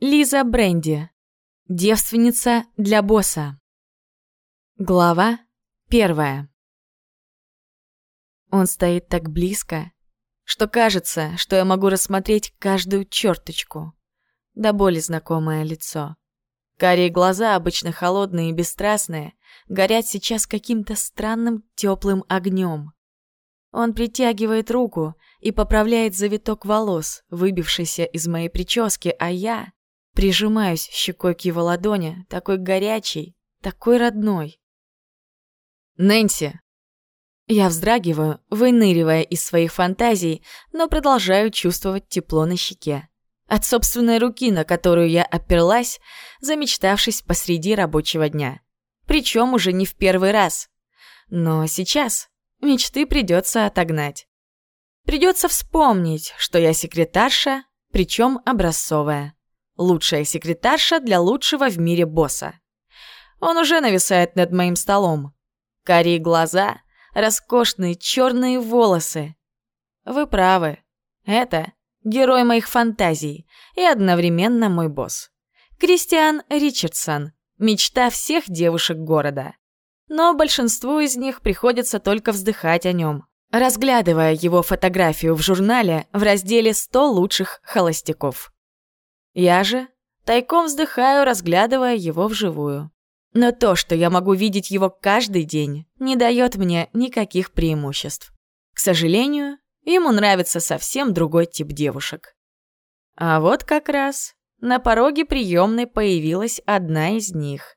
Лиза Бренди. Девственница для босса. Глава первая. Он стоит так близко, что кажется, что я могу рассмотреть каждую черточку. До боли знакомое лицо. Карие глаза, обычно холодные и бесстрастные, горят сейчас каким-то странным теплым огнем. Он притягивает руку и поправляет завиток волос, выбившийся из моей прически, а я прижимаюсь щекой к его ладони, такой горячий, такой родной. «Нэнси!» Я вздрагиваю, выныривая из своих фантазий, но продолжаю чувствовать тепло на щеке. От собственной руки, на которую я оперлась, замечтавшись посреди рабочего дня. Причем уже не в первый раз. Но сейчас мечты придется отогнать. Придется вспомнить, что я секретарша, причем образцовая. Лучшая секретарша для лучшего в мире босса. Он уже нависает над моим столом. Карие глаза, роскошные черные волосы. Вы правы. Это герой моих фантазий и одновременно мой босс. Кристиан Ричардсон, мечта всех девушек города. Но большинству из них приходится только вздыхать о нем, разглядывая его фотографию в журнале в разделе «100 лучших холостяков». Я же тайком вздыхаю, разглядывая его вживую. Но то, что я могу видеть его каждый день, не дает мне никаких преимуществ. К сожалению, ему нравится совсем другой тип девушек. А вот как раз на пороге приемной появилась одна из них.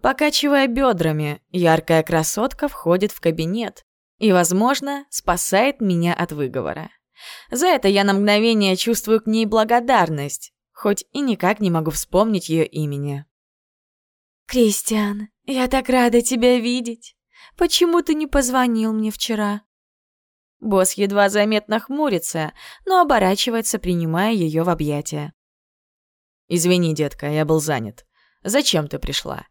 Покачивая бедрами, яркая красотка входит в кабинет и, возможно, спасает меня от выговора. За это я на мгновение чувствую к ней благодарность, хоть и никак не могу вспомнить ее имени. «Кристиан, я так рада тебя видеть. Почему ты не позвонил мне вчера?» Босс едва заметно хмурится, но оборачивается, принимая ее в объятия. «Извини, детка, я был занят. Зачем ты пришла?»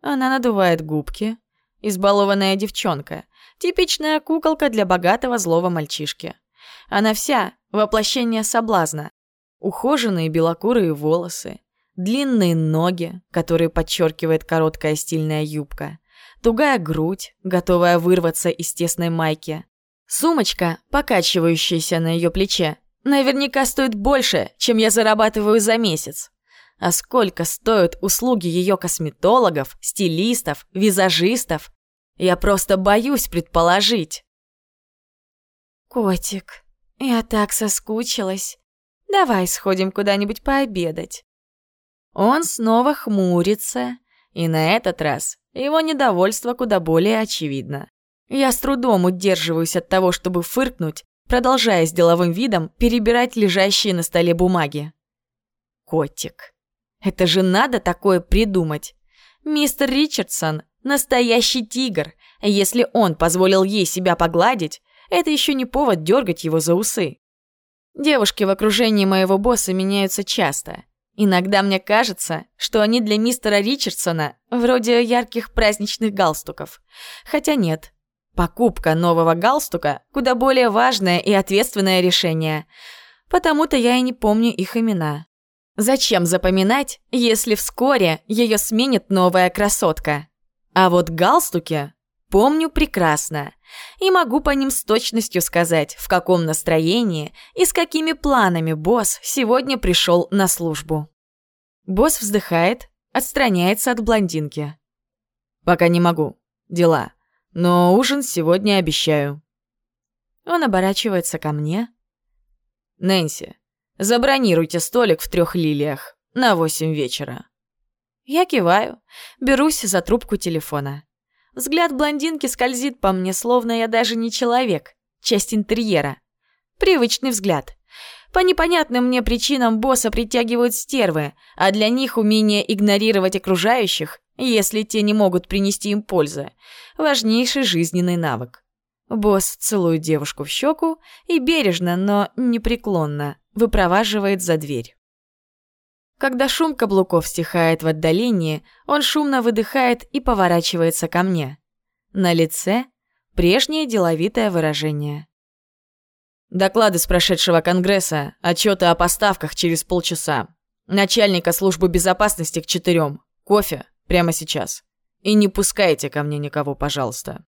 Она надувает губки. Избалованная девчонка. Типичная куколка для богатого злого мальчишки. Она вся — воплощение соблазна. Ухоженные белокурые волосы, длинные ноги, которые подчеркивает короткая стильная юбка, тугая грудь, готовая вырваться из тесной майки, сумочка, покачивающаяся на ее плече, наверняка стоит больше, чем я зарабатываю за месяц. А сколько стоят услуги ее косметологов, стилистов, визажистов? Я просто боюсь предположить. «Котик, я так соскучилась. Давай сходим куда-нибудь пообедать». Он снова хмурится, и на этот раз его недовольство куда более очевидно. Я с трудом удерживаюсь от того, чтобы фыркнуть, продолжая с деловым видом перебирать лежащие на столе бумаги. Котик. Это же надо такое придумать. Мистер Ричардсон – настоящий тигр. Если он позволил ей себя погладить, это еще не повод дергать его за усы. Девушки в окружении моего босса меняются часто – Иногда мне кажется, что они для мистера Ричардсона вроде ярких праздничных галстуков. Хотя нет. Покупка нового галстука – куда более важное и ответственное решение. Потому-то я и не помню их имена. Зачем запоминать, если вскоре ее сменит новая красотка? А вот галстуки помню прекрасно. И могу по ним с точностью сказать, в каком настроении и с какими планами босс сегодня пришел на службу. Босс вздыхает, отстраняется от блондинки. «Пока не могу. Дела. Но ужин сегодня обещаю». Он оборачивается ко мне. «Нэнси, забронируйте столик в трех лилиях на восемь вечера». Я киваю, берусь за трубку телефона. Взгляд блондинки скользит по мне, словно я даже не человек, часть интерьера. Привычный взгляд. По непонятным мне причинам босса притягивают стервы, а для них умение игнорировать окружающих, если те не могут принести им пользы, важнейший жизненный навык. Босс целует девушку в щеку и бережно, но непреклонно выпроваживает за дверь. Когда шум каблуков стихает в отдалении, он шумно выдыхает и поворачивается ко мне. На лице прежнее деловитое выражение. «Доклады с прошедшего конгресса, отчеты о поставках через полчаса. Начальника службы безопасности к четырем. Кофе прямо сейчас. И не пускайте ко мне никого, пожалуйста».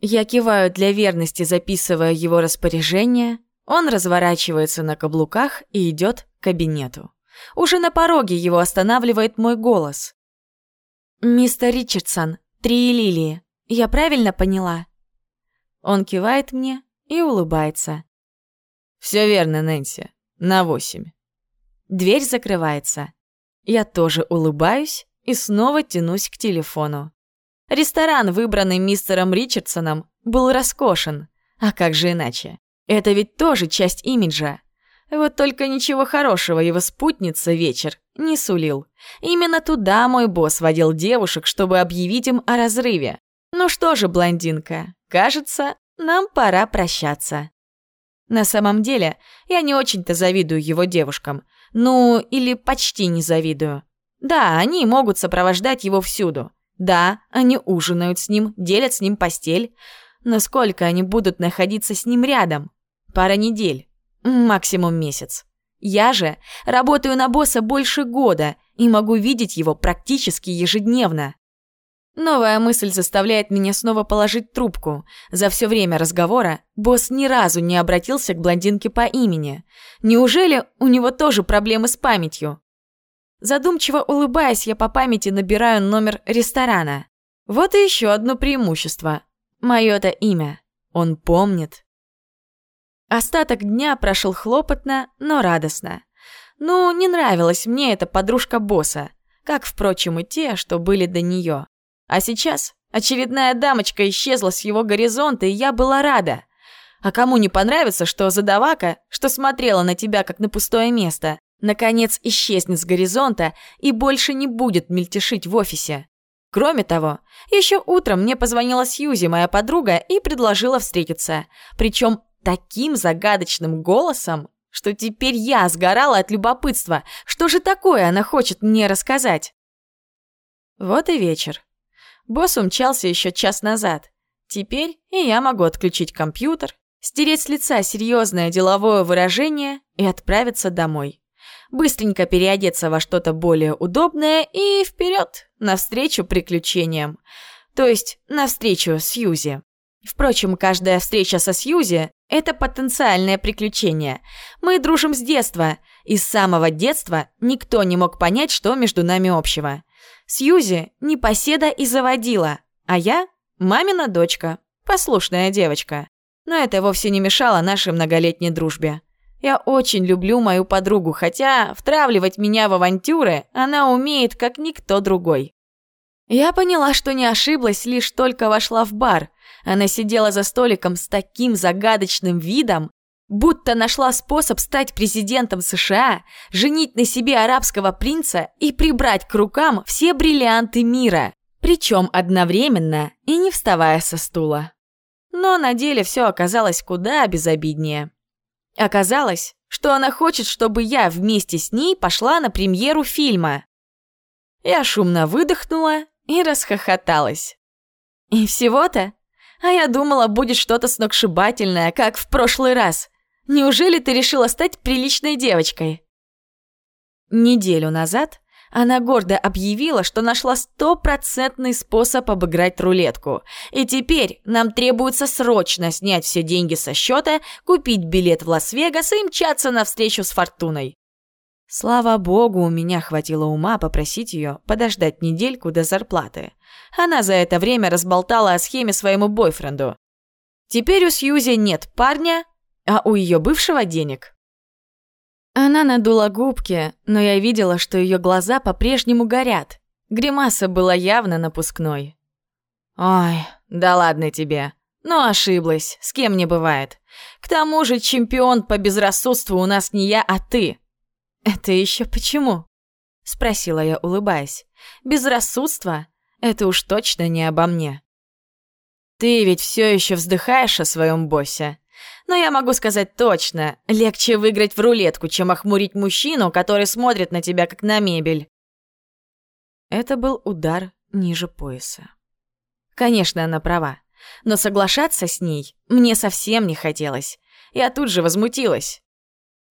Я киваю для верности, записывая его распоряжение. Он разворачивается на каблуках и идет к кабинету. Уже на пороге его останавливает мой голос. «Мистер Ричардсон, три лилии. Я правильно поняла?» Он кивает мне и улыбается. «Все верно, Нэнси. На восемь». Дверь закрывается. Я тоже улыбаюсь и снова тянусь к телефону. Ресторан, выбранный мистером Ричардсоном, был роскошен. А как же иначе? Это ведь тоже часть имиджа. Вот только ничего хорошего его спутница вечер не сулил. Именно туда мой босс водил девушек, чтобы объявить им о разрыве. Ну что же, блондинка, кажется, нам пора прощаться. На самом деле, я не очень-то завидую его девушкам. Ну, или почти не завидую. Да, они могут сопровождать его всюду. Да, они ужинают с ним, делят с ним постель. Но сколько они будут находиться с ним рядом? Пара недель. Максимум месяц. Я же работаю на босса больше года и могу видеть его практически ежедневно. Новая мысль заставляет меня снова положить трубку. За все время разговора босс ни разу не обратился к блондинке по имени. Неужели у него тоже проблемы с памятью? Задумчиво улыбаясь, я по памяти набираю номер ресторана. Вот и еще одно преимущество. Мое-то имя. Он помнит. Остаток дня прошел хлопотно, но радостно. Ну, не нравилась мне эта подружка босса, как, впрочем, и те, что были до нее. А сейчас очередная дамочка исчезла с его горизонта, и я была рада. А кому не понравится, что задавака, что смотрела на тебя как на пустое место, наконец исчезнет с горизонта и больше не будет мельтешить в офисе? Кроме того, еще утром мне позвонила Сьюзи, моя подруга, и предложила встретиться. Причем таким загадочным голосом, что теперь я сгорала от любопытства. Что же такое она хочет мне рассказать? Вот и вечер. Босс умчался еще час назад. Теперь и я могу отключить компьютер, стереть с лица серьезное деловое выражение и отправиться домой. Быстренько переодеться во что-то более удобное и вперед, навстречу приключениям. То есть навстречу Сьюзи. Впрочем, каждая встреча со Сьюзи – это потенциальное приключение. Мы дружим с детства, и с самого детства никто не мог понять, что между нами общего. Сьюзи – непоседа и заводила, а я – мамина дочка, послушная девочка. Но это вовсе не мешало нашей многолетней дружбе. Я очень люблю мою подругу, хотя втравливать меня в авантюры она умеет, как никто другой. Я поняла, что не ошиблась, лишь только вошла в бар. Она сидела за столиком с таким загадочным видом, Будто нашла способ стать президентом США, женить на себе арабского принца и прибрать к рукам все бриллианты мира. Причем одновременно и не вставая со стула. Но на деле все оказалось куда безобиднее. Оказалось, что она хочет, чтобы я вместе с ней пошла на премьеру фильма. Я шумно выдохнула и расхохоталась. И всего-то? А я думала, будет что-то сногсшибательное, как в прошлый раз. Неужели ты решила стать приличной девочкой?» Неделю назад она гордо объявила, что нашла стопроцентный способ обыграть рулетку. И теперь нам требуется срочно снять все деньги со счета, купить билет в Лас-Вегас и мчаться на встречу с Фортуной. Слава богу, у меня хватило ума попросить ее подождать недельку до зарплаты. Она за это время разболтала о схеме своему бойфренду. Теперь у Сьюзи нет парня, а у ее бывшего денег. Она надула губки, но я видела, что ее глаза по-прежнему горят. Гримаса была явно напускной. «Ой, да ладно тебе. Ну, ошиблась, с кем не бывает. К тому же чемпион по безрассудству у нас не я, а ты». «Это еще почему?» — спросила я, улыбаясь. «Безрассудство? Это уж точно не обо мне». «Ты ведь все еще вздыхаешь о своем боссе?» Но я могу сказать точно, легче выиграть в рулетку, чем охмурить мужчину, который смотрит на тебя как на мебель. Это был удар ниже пояса. Конечно, она права. Но соглашаться с ней мне совсем не хотелось. Я тут же возмутилась.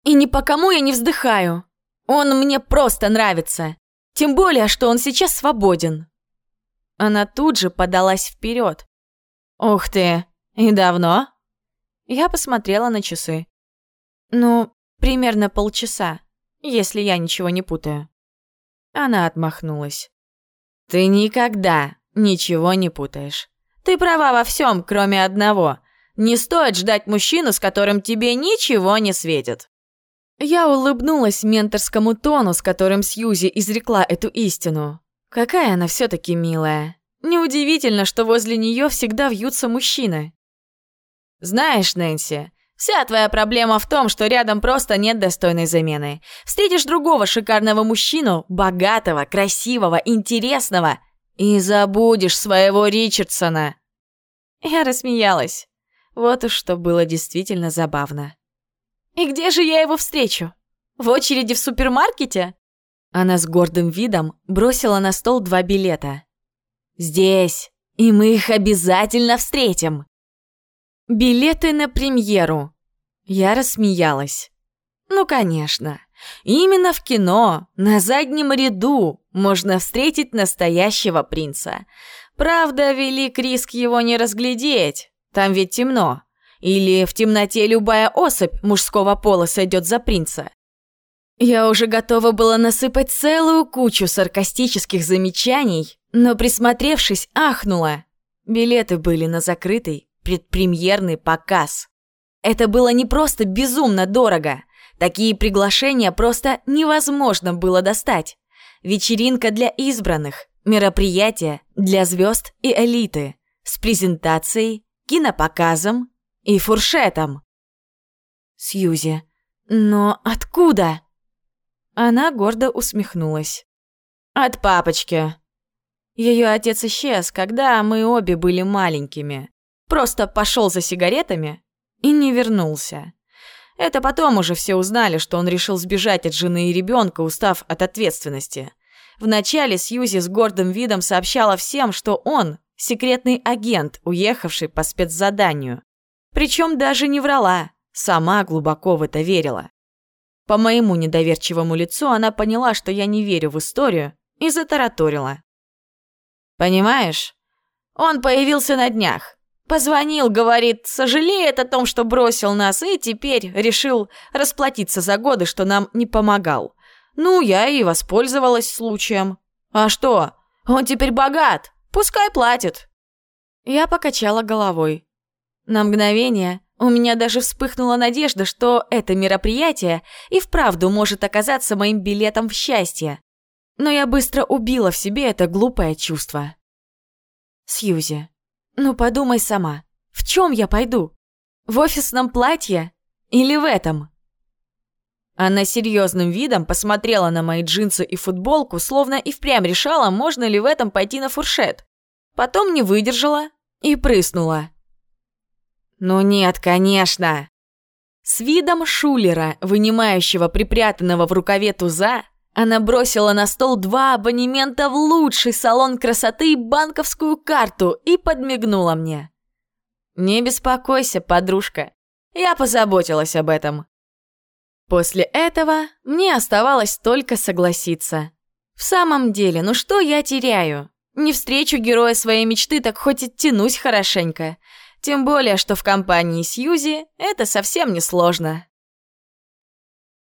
«И ни по кому я не вздыхаю!» Он мне просто нравится. Тем более, что он сейчас свободен. Она тут же подалась вперед. Ух ты, и давно? Я посмотрела на часы. Ну, примерно полчаса, если я ничего не путаю. Она отмахнулась. Ты никогда ничего не путаешь. Ты права во всем, кроме одного. Не стоит ждать мужчину, с которым тебе ничего не светит. Я улыбнулась менторскому тону, с которым Сьюзи изрекла эту истину. Какая она все-таки милая. Неудивительно, что возле нее всегда вьются мужчины. Знаешь, Нэнси, вся твоя проблема в том, что рядом просто нет достойной замены. Встретишь другого шикарного мужчину, богатого, красивого, интересного, и забудешь своего Ричардсона. Я рассмеялась. Вот уж что было действительно забавно. «И где же я его встречу? В очереди в супермаркете?» Она с гордым видом бросила на стол два билета. «Здесь, и мы их обязательно встретим!» «Билеты на премьеру!» Я рассмеялась. «Ну, конечно. Именно в кино, на заднем ряду, можно встретить настоящего принца. Правда, велик риск его не разглядеть, там ведь темно. Или в темноте любая особь мужского пола сойдет за принца. Я уже готова была насыпать целую кучу саркастических замечаний, но, присмотревшись, ахнула. Билеты были на закрытый предпремьерный показ. Это было не просто безумно дорого. Такие приглашения просто невозможно было достать. Вечеринка для избранных, мероприятие для звезд и элиты с презентацией, кинопоказом и фуршетом. Сьюзи, но откуда? Она гордо усмехнулась. От папочки. Ее отец исчез, когда мы обе были маленькими. Просто пошел за сигаретами и не вернулся. Это потом уже все узнали, что он решил сбежать от жены и ребенка, устав от ответственности. Вначале Сьюзи с гордым видом сообщала всем, что он – секретный агент, уехавший по спецзаданию. Причем даже не врала, сама глубоко в это верила. По моему недоверчивому лицу она поняла, что я не верю в историю, и затараторила. «Понимаешь, он появился на днях. Позвонил, говорит, сожалеет о том, что бросил нас, и теперь решил расплатиться за годы, что нам не помогал. Ну, я и воспользовалась случаем. А что, он теперь богат, пускай платит». Я покачала головой. На мгновение у меня даже вспыхнула надежда, что это мероприятие и вправду может оказаться моим билетом в счастье. Но я быстро убила в себе это глупое чувство. Сьюзи, ну подумай сама, в чем я пойду? В офисном платье или в этом? Она серьезным видом посмотрела на мои джинсы и футболку, словно и впрямь решала, можно ли в этом пойти на фуршет. Потом не выдержала и прыснула. «Ну нет, конечно!» С видом шулера, вынимающего припрятанного в рукаве туза, она бросила на стол два абонемента в лучший салон красоты и банковскую карту и подмигнула мне. «Не беспокойся, подружка, я позаботилась об этом». После этого мне оставалось только согласиться. В самом деле, ну что я теряю? Не встречу героя своей мечты, так хоть и тянусь хорошенько. Тем более, что в компании Сьюзи это совсем не сложно.